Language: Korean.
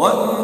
원.